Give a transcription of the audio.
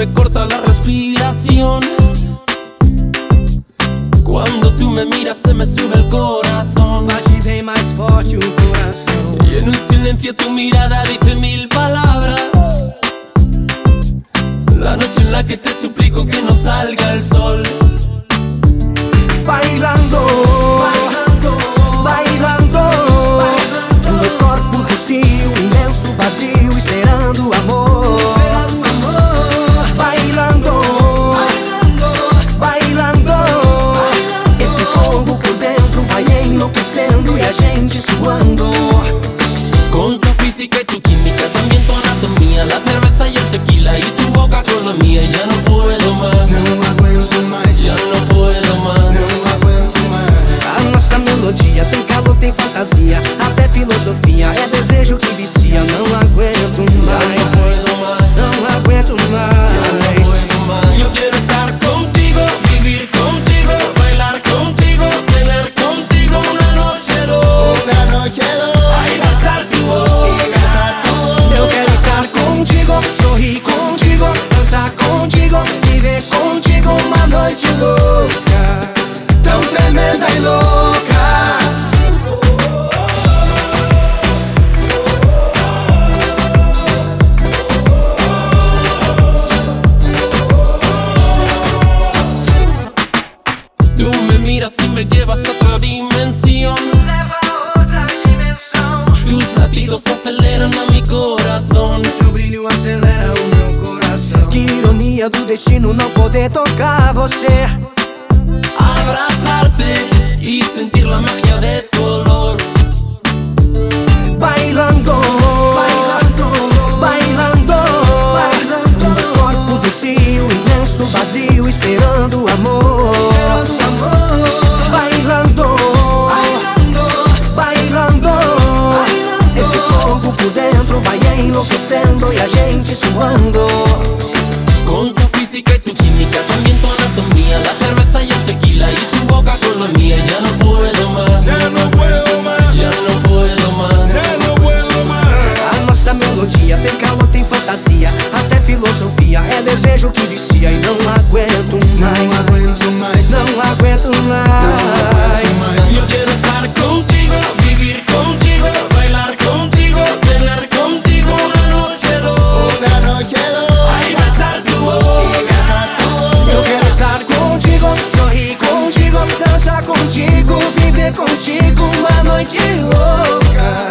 me corta la respiración. Cuando tú me miras se me sube el corazón. Y en un silencio tu mirada dice mil palabras. La noche en la que te suplico que no salga el sol. Física y tu química, también tu anatomía. La cerveza y el tequila y tu boca con la mía. Ya no puedo más, Não aguento mais, ya no puedo más. Não aguento mais A nossa melodia tem calor, tem fantasia Até filosofia, é desejo que vicia tremenda louca Tú me miras y me llevas a otra dimensión. Tus latidos aceleran a mi corazón. Seu brilho acelera o meu coração Que ironia do destino não poder tocar você enlouquecendo e a gente suando. Con tu física y tu química, también tu anatomía La cerveza y el tequila y tu boca con la mía Ya no puedo más, ya no puedo más, ya no puedo más ya no puedo más. A nossa melodia tem calor, tem fantasia, até filosofia. É desejo que vicia e não aguento mais. Não aguento mais, Não aguento viajar contigo, viver contigo uma noite louca.